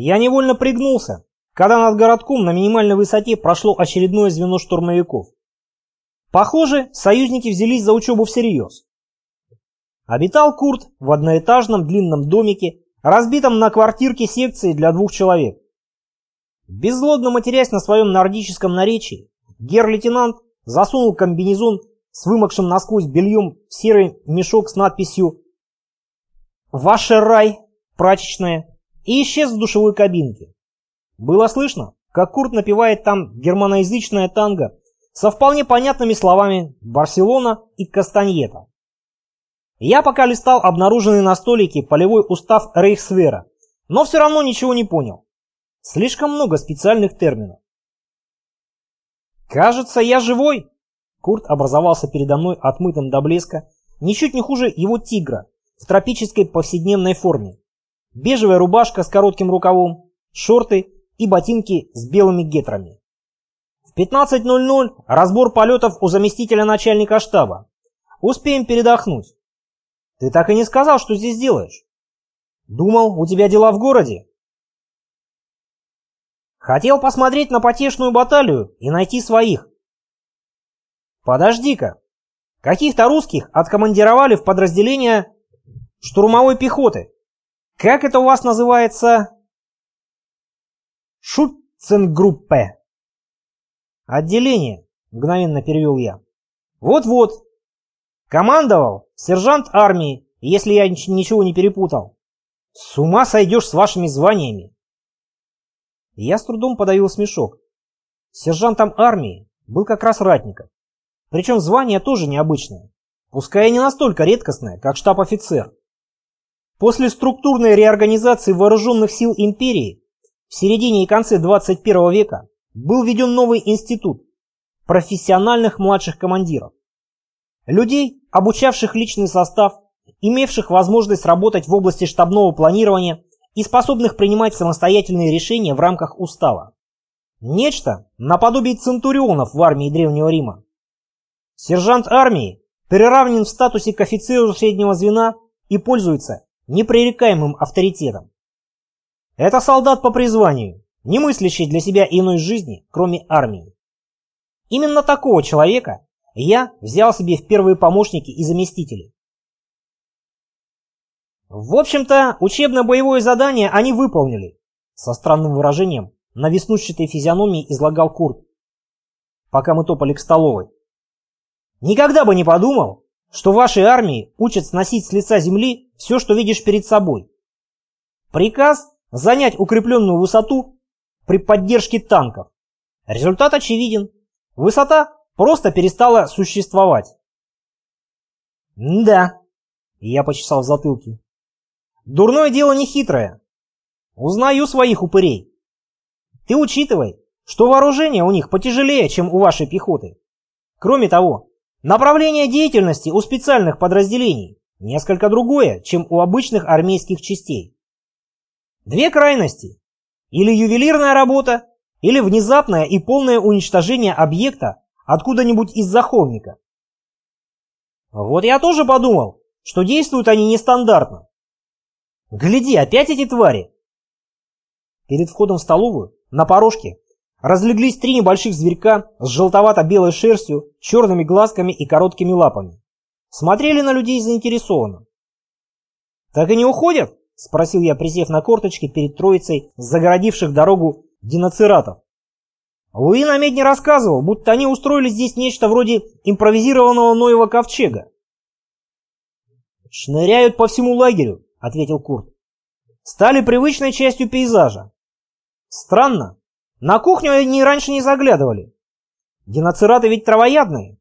Я невольно пригнулся, когда над городком на минимальной высоте прошло очередное звено штурмовиков. Похоже, союзники взялись за учебу всерьез. Обитал Курт в одноэтажном длинном домике, разбитом на квартирке секции для двух человек. Беззлобно матерясь на своем нордическом наречии, гер-лейтенант засунул комбинезон с вымокшим насквозь бельем в серый мешок с надписью «Ваше рай, прачечная» и исчез в душевой кабинке. Было слышно, как Курт напевает там германоязычное танго со вполне понятными словами «Барселона» и «Кастаньета». Я пока листал обнаруженный на столике полевой устав Рейхсвера, но все равно ничего не понял. Слишком много специальных терминов. «Кажется, я живой!» Курт образовался передо мной отмытым до блеска, ничуть не хуже его тигра, в тропической повседневной форме. Бежевая рубашка с коротким рукавом, шорты и ботинки с белыми гетрами. В 15.00 разбор полетов у заместителя начальника штаба. Успеем передохнуть. Ты так и не сказал, что здесь делаешь. Думал, у тебя дела в городе. Хотел посмотреть на потешную баталию и найти своих. Подожди-ка. Каких-то русских откомандировали в подразделение штурмовой пехоты. Как это у вас называется? Шутценгруппе. Отделение, мгновенно перевел я. Вот-вот. Командовал сержант армии, если я ничего не перепутал. С ума сойдешь с вашими званиями. Я с трудом подавил смешок. Сержантом армии был как раз Ратников. Причем звание тоже необычное, пускай и не настолько редкостное, как штаб-офицер. После структурной реорганизации вооруженных сил империи в середине и конце 21 века был введен новый институт профессиональных младших командиров. Людей, обучавших личный состав, имевших возможность работать в области штабного планирования и способных принимать самостоятельные решения в рамках устава. Нечто наподобие центурионов в армии Древнего Рима. Сержант армии приравнен в статусе к офицеру среднего звена и пользуется непререкаемым авторитетом. Это солдат по призванию, не мыслящий для себя иной жизни, кроме армии. Именно такого человека я взял себе в первые помощники и заместители. В общем-то, учебно-боевое задание они выполнили. Со странным выражением на веснущатой физиономии излагал Курт, пока мы топали к столовой. Никогда бы не подумал, что вашей армии учат сносить с лица земли все, что видишь перед собой. Приказ занять укрепленную высоту при поддержке танков. Результат очевиден. Высота просто перестала существовать. «Да», — я почесал в затылке. Дурное дело не хитрое. Узнаю своих упырей. Ты учитывай, что вооружение у них потяжелее, чем у вашей пехоты. Кроме того, направление деятельности у специальных подразделений несколько другое, чем у обычных армейских частей. Две крайности. Или ювелирная работа, или внезапное и полное уничтожение объекта откуда-нибудь из-за холмика. Вот я тоже подумал, что действуют они нестандартно. Гляди, опять эти твари!» Перед входом в столовую, на порожке, разлеглись три небольших зверька с желтовато-белой шерстью, черными глазками и короткими лапами. Смотрели на людей заинтересованно. «Так и не уходят?» — спросил я, присев на корточки перед троицей, загородивших дорогу диноцератов. Луи на рассказывал, будто они устроили здесь нечто вроде импровизированного Ноева ковчега. «Шныряют по всему лагерю», — ответил Курт. «Стали привычной частью пейзажа. Странно, на кухню они раньше не заглядывали. Диноцераты ведь травоядные».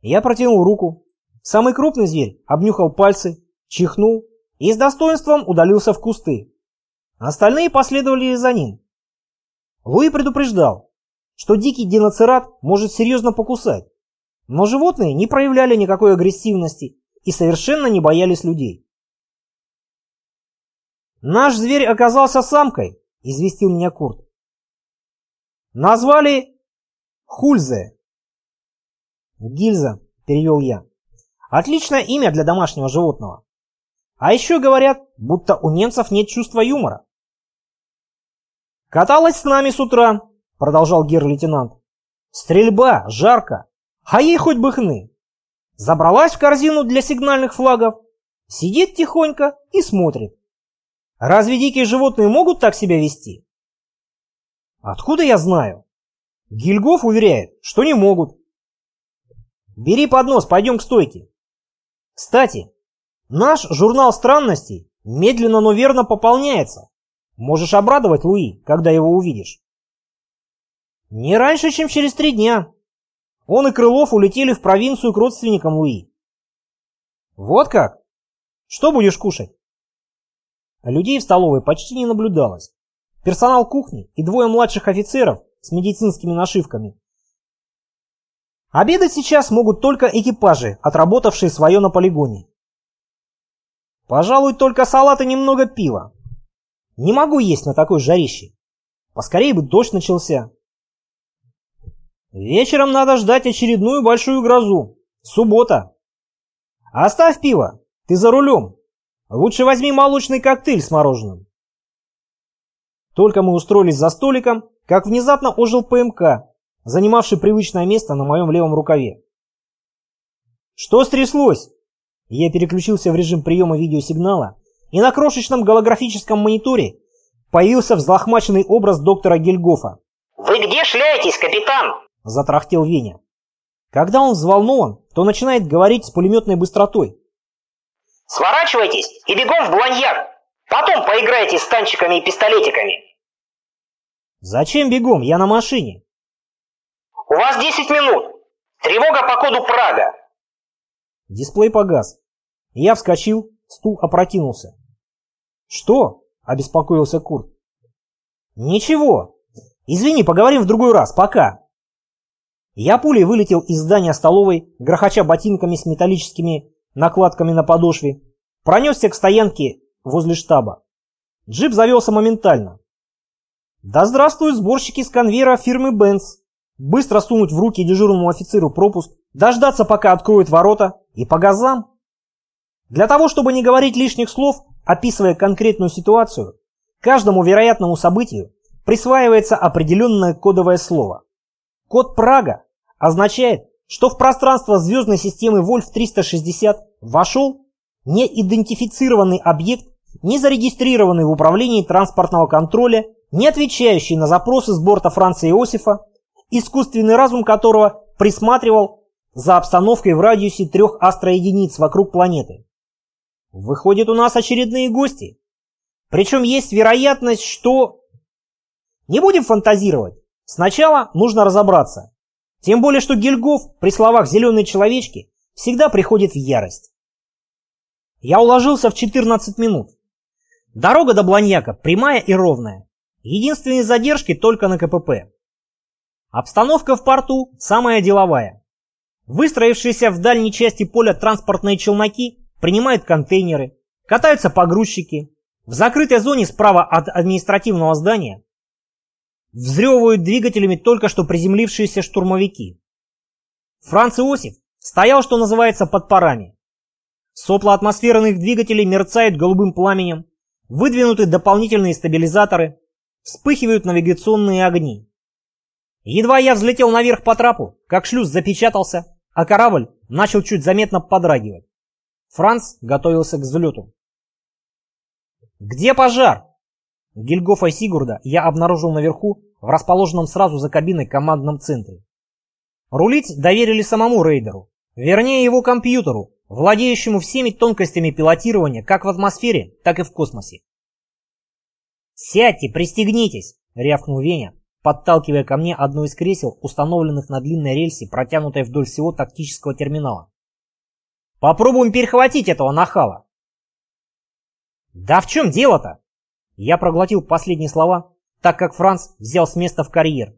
Я протянул руку. Самый крупный зверь обнюхал пальцы, чихнул и с достоинством удалился в кусты. Остальные последовали за ним. Луи предупреждал, что дикий диноцерат может серьезно покусать, но животные не проявляли никакой агрессивности и совершенно не боялись людей. «Наш зверь оказался самкой», — известил меня Курт. «Назвали Хульзе». «Гильза», — перевел я. «Отличное имя для домашнего животного. А еще говорят, будто у немцев нет чувства юмора. «Каталась с нами с утра», — продолжал гер-лейтенант. «Стрельба, жарко, а ей хоть бы хны. Забралась в корзину для сигнальных флагов, сидит тихонько и смотрит. Разве дикие животные могут так себя вести? Откуда я знаю? Гильгоф уверяет, что не могут. Бери поднос, пойдем к стойке. Кстати, наш журнал странностей медленно, но верно пополняется. Можешь обрадовать Луи, когда его увидишь. Не раньше, чем через три дня. Он и Крылов улетели в провинцию к родственникам Луи. Вот как? Что будешь кушать? Людей в столовой почти не наблюдалось. Персонал кухни и двое младших офицеров с медицинскими нашивками. Обедать сейчас могут только экипажи, отработавшие свое на полигоне. Пожалуй, только салат и немного пива. Не могу есть на такой жарище. Поскорее бы дождь начался. Вечером надо ждать очередную большую грозу. Суббота. Оставь пиво, ты за рулем. Лучше возьми молочный коктейль с мороженым. Только мы устроились за столиком, как внезапно ожил ПМК, занимавший привычное место на моем левом рукаве. Что стряслось? Я переключился в режим приема видеосигнала, и на крошечном голографическом мониторе появился взлохмаченный образ доктора Гельгофа. «Вы где шляетесь, капитан?» — затрахтел Веня. Когда он взволнован, то начинает говорить с пулеметной быстротой. «Сворачивайтесь и бегом в Бланьяк! Потом поиграйте с танчиками и пистолетиками!» «Зачем бегом? Я на машине!» «У вас 10 минут! Тревога по коду Прага!» Дисплей погас. Я вскочил, стул опрокинулся. «Что?» — обеспокоился Курт. «Ничего. Извини, поговорим в другой раз. Пока!» Я пулей вылетел из здания столовой, грохоча ботинками с металлическими накладками на подошве, пронесся к стоянке возле штаба. Джип завелся моментально. Да здравствуют сборщики с конвейера фирмы Бенц. Быстро сунуть в руки дежурному офицеру пропуск, дождаться, пока откроют ворота, и по газам. Для того, чтобы не говорить лишних слов, описывая конкретную ситуацию, каждому вероятному событию присваивается определенное кодовое слово. Код Прага означает, что в пространство звездной системы Вольф-360 вошел неидентифицированный объект, не зарегистрированный в управлении транспортного контроля, не отвечающий на запросы с борта Франца Иосифа, искусственный разум которого присматривал за обстановкой в радиусе трех астроединиц вокруг планеты. Выходит, у нас очередные гости. Причем есть вероятность, что... Не будем фантазировать. Сначала нужно разобраться. Тем более, что Гильгоф при словах «зеленые человечки» всегда приходит в ярость. Я уложился в 14 минут. Дорога до Бланьяка прямая и ровная. Единственные задержки только на КПП. Обстановка в порту самая деловая. Выстроившиеся в дальней части поля транспортные челноки принимают контейнеры, катаются погрузчики. В закрытой зоне справа от административного здания Взрёвывают двигателями только что приземлившиеся штурмовики. Франц Иосиф стоял, что называется, под парами. Сопла атмосферных двигателей мерцают голубым пламенем, выдвинуты дополнительные стабилизаторы, вспыхивают навигационные огни. Едва я взлетел наверх по трапу, как шлюз запечатался, а корабль начал чуть заметно подрагивать. Франц готовился к взлету. «Где пожар?» Гильгофа и Сигурда я обнаружил наверху, в расположенном сразу за кабиной командном центре. Рулить доверили самому рейдеру, вернее его компьютеру, владеющему всеми тонкостями пилотирования как в атмосфере, так и в космосе. «Сядьте, пристегнитесь!» — рявкнул Веня, подталкивая ко мне одно из кресел, установленных на длинной рельсе, протянутой вдоль всего тактического терминала. «Попробуем перехватить этого нахала!» «Да в чем дело-то?» Я проглотил последние слова, так как Франц взял с места в карьер.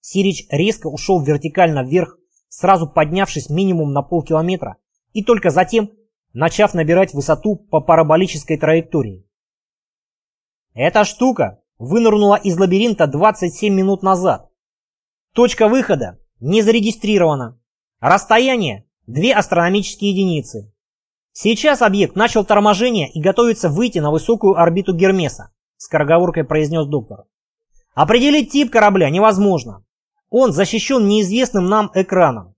Сирич резко ушел вертикально вверх, сразу поднявшись минимум на полкилометра, и только затем начав набирать высоту по параболической траектории. Эта штука вынырнула из лабиринта 27 минут назад. Точка выхода не зарегистрирована. Расстояние – две астрономические единицы. Сейчас объект начал торможение и готовится выйти на высокую орбиту Гермеса скороговоркой произнес доктор. Определить тип корабля невозможно. Он защищен неизвестным нам экраном.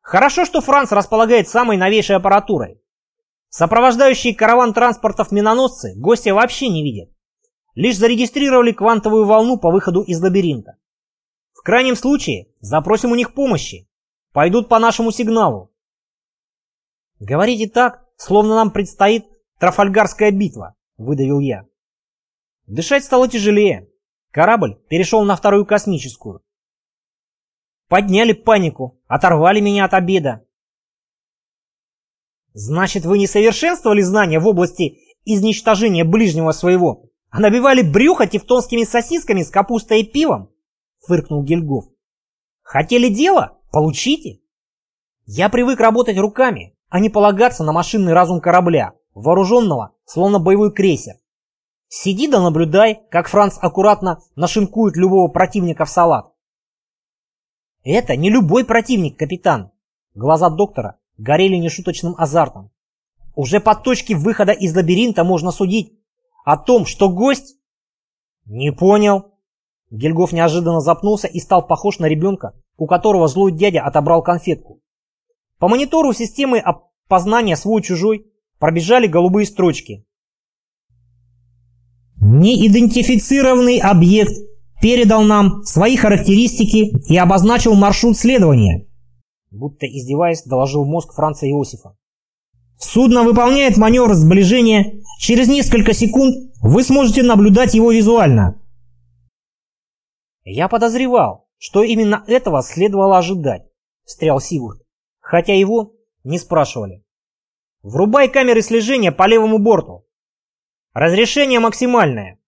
Хорошо, что Франц располагает самой новейшей аппаратурой. Сопровождающие караван транспортов миноносцы гостя вообще не видят. Лишь зарегистрировали квантовую волну по выходу из лабиринта. В крайнем случае запросим у них помощи. Пойдут по нашему сигналу. Говорите так, словно нам предстоит Трафальгарская битва, выдавил я. Дышать стало тяжелее. Корабль перешел на вторую космическую. Подняли панику, оторвали меня от обеда. Значит, вы не совершенствовали знания в области изничтожения ближнего своего, а набивали брюхо тевтонскими сосисками с капустой и пивом? Фыркнул Гильгоф. Хотели дело? Получите. Я привык работать руками, а не полагаться на машинный разум корабля, вооруженного, словно боевой крейсер. Сиди да наблюдай, как Франц аккуратно нашинкует любого противника в салат. Это не любой противник, капитан. Глаза доктора горели нешуточным азартом. Уже по точке выхода из лабиринта можно судить о том, что гость... Не понял. Гильгоф неожиданно запнулся и стал похож на ребенка, у которого злой дядя отобрал конфетку. По монитору системы опознания свой-чужой пробежали голубые строчки. Неидентифицированный объект передал нам свои характеристики и обозначил маршрут следования. Будто издеваясь, доложил мозг Франца Иосифа. Судно выполняет маневр сближения. Через несколько секунд вы сможете наблюдать его визуально. Я подозревал, что именно этого следовало ожидать, встрял Сигурд, хотя его не спрашивали. Врубай камеры слежения по левому борту. Разрешение максимальное.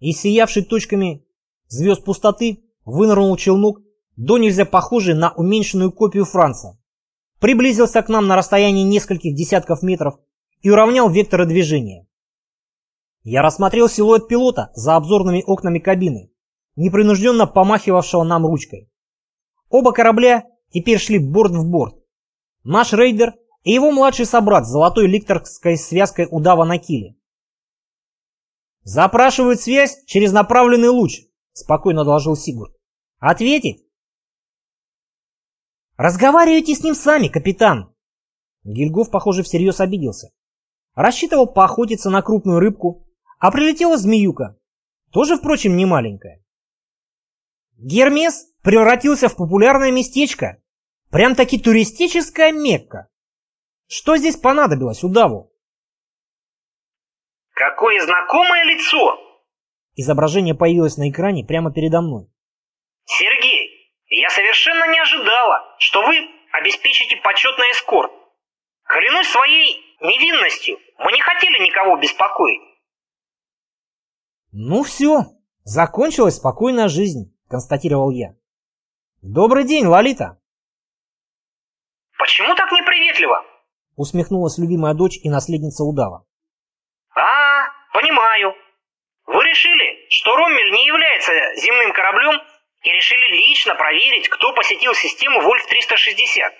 Из сиявшей точками звезд пустоты вынырнул челнок, до нельзя похожий на уменьшенную копию Франца. Приблизился к нам на расстоянии нескольких десятков метров и уравнял векторы движения. Я рассмотрел силуэт пилота за обзорными окнами кабины, непринужденно помахивавшего нам ручкой. Оба корабля теперь шли борт в борт. Наш рейдер и его младший собрат с золотой ликторской связкой удава на киле. «Запрашивают связь через направленный луч», — спокойно доложил Сигурд. «Ответить?» «Разговаривайте с ним сами, капитан!» Гильгоф, похоже, всерьез обиделся. Рассчитывал поохотиться на крупную рыбку, а прилетела змеюка, тоже, впрочем, не маленькая. Гермес превратился в популярное местечко, прям-таки туристическая Мекка. Что здесь понадобилось удаву? Какое знакомое лицо! Изображение появилось на экране прямо передо мной. Сергей, я совершенно не ожидала, что вы обеспечите почетный эскорт. Клянусь своей невинностью, мы не хотели никого беспокоить. Ну все, закончилась спокойная жизнь, констатировал я. Добрый день, Лолита. Почему так неприветливо? Усмехнулась любимая дочь и наследница удава. А, понимаю. Вы решили, что Роммель не является земным кораблем и решили лично проверить, кто посетил систему Вольф-360.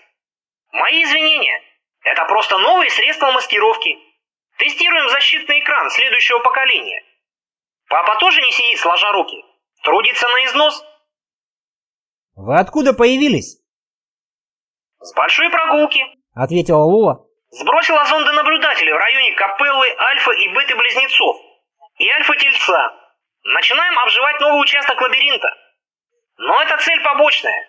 Мои извинения. Это просто новые средства маскировки. Тестируем защитный экран следующего поколения. Папа тоже не сидит сложа руки. Трудится на износ. Вы откуда появились? С большой прогулки. — ответила Лола. «Сбросила зонды наблюдателей в районе Капеллы, Альфа и Беты-близнецов и Альфа-Тельца. Начинаем обживать новый участок лабиринта. Но это цель побочная.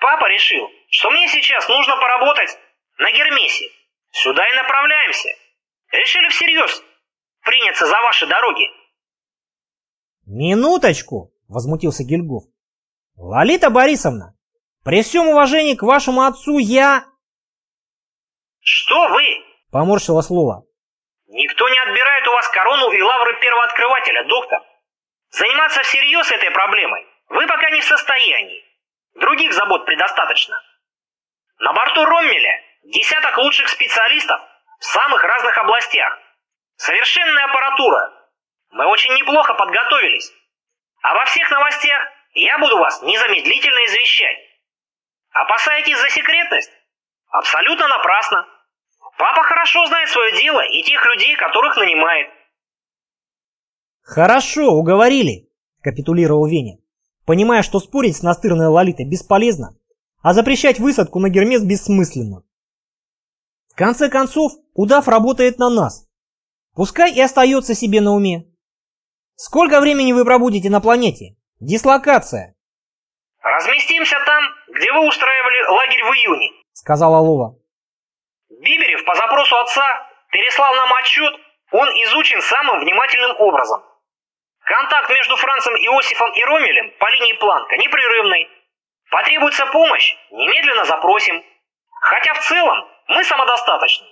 Папа решил, что мне сейчас нужно поработать на Гермесе. Сюда и направляемся. Решили всерьез приняться за ваши дороги». «Минуточку!» — возмутился Гильгоф. «Лолита Борисовна, при всем уважении к вашему отцу я...» «Что вы?» — поморщилась Лола. «Никто не отбирает у вас корону и лавры первооткрывателя, доктор. Заниматься всерьез этой проблемой вы пока не в состоянии. Других забот предостаточно. На борту Роммеля десяток лучших специалистов в самых разных областях. Совершенная аппаратура. Мы очень неплохо подготовились. А во всех новостях я буду вас незамедлительно извещать. Опасаетесь за секретность? Абсолютно напрасно. Папа хорошо знает свое дело и тех людей, которых нанимает. Хорошо, уговорили, капитулировал Веня, понимая, что спорить с настырной Лолитой бесполезно, а запрещать высадку на Гермес бессмысленно. В конце концов, удав работает на нас. Пускай и остается себе на уме. Сколько времени вы пробудете на планете? Дислокация. Разместимся там, где вы устраивали лагерь в июне, сказала Лова. Биберев по запросу отца переслал нам отчет, он изучен самым внимательным образом. Контакт между Францем Иосифом и Ромелем по линии Планка непрерывный. Потребуется помощь, немедленно запросим. Хотя в целом мы самодостаточны.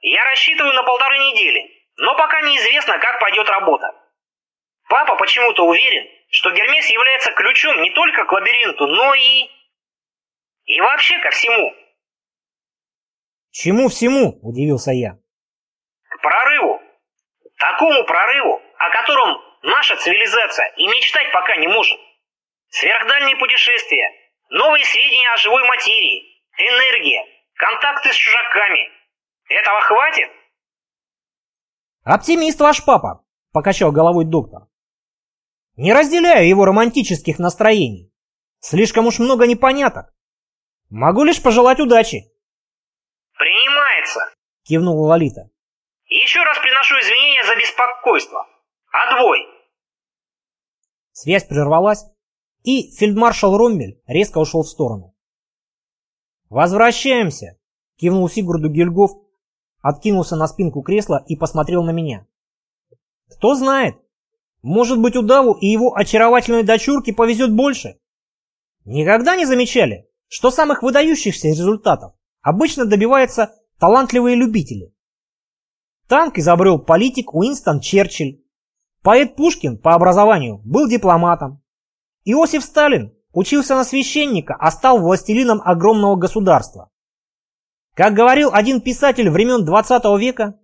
Я рассчитываю на полторы недели, но пока неизвестно, как пойдет работа. Папа почему-то уверен, что Гермес является ключом не только к лабиринту, но и... И вообще ко всему. «Чему всему?» – удивился я. «К прорыву. Такому прорыву, о котором наша цивилизация и мечтать пока не может. Сверхдальние путешествия, новые сведения о живой материи, энергия, контакты с чужаками. Этого хватит?» «Оптимист ваш папа», – покачал головой доктор. «Не разделяю его романтических настроений. Слишком уж много непоняток. Могу лишь пожелать удачи». Кивнула Лолита. «Еще раз приношу извинения за беспокойство. Отбой!» Связь прервалась, и фельдмаршал Роммель резко ушел в сторону. «Возвращаемся!» — кивнул Сигурду Гильгоф, откинулся на спинку кресла и посмотрел на меня. «Кто знает, может быть, удаву и его очаровательной дочурке повезет больше? Никогда не замечали, что самых выдающихся результатов обычно добиваются талантливые любители. Танк изобрел политик Уинстон Черчилль. Поэт Пушкин по образованию был дипломатом. Иосиф Сталин учился на священника, а стал властелином огромного государства. Как говорил один писатель времен 20 века,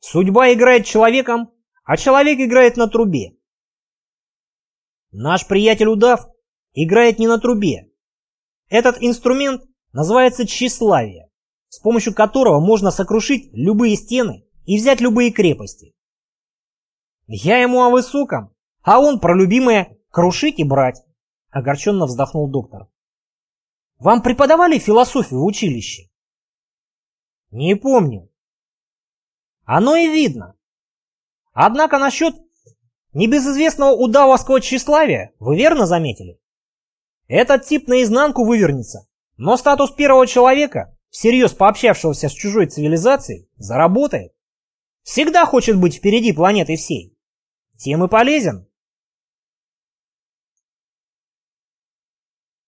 судьба играет человеком, а человек играет на трубе. Наш приятель удав играет не на трубе. Этот инструмент называется тщеславие, с помощью которого можно сокрушить любые стены и взять любые крепости. Я ему о высоком, а он про любимое крушить и брать, огорченно вздохнул доктор. Вам преподавали философию в училище? Не помню. Оно и видно. Однако насчет небезызвестного удавовского тщеславия вы верно заметили? Этот тип наизнанку вывернется, но статус первого человека, всерьез пообщавшегося с чужой цивилизацией, заработает. Всегда хочет быть впереди планеты всей. Тем и полезен.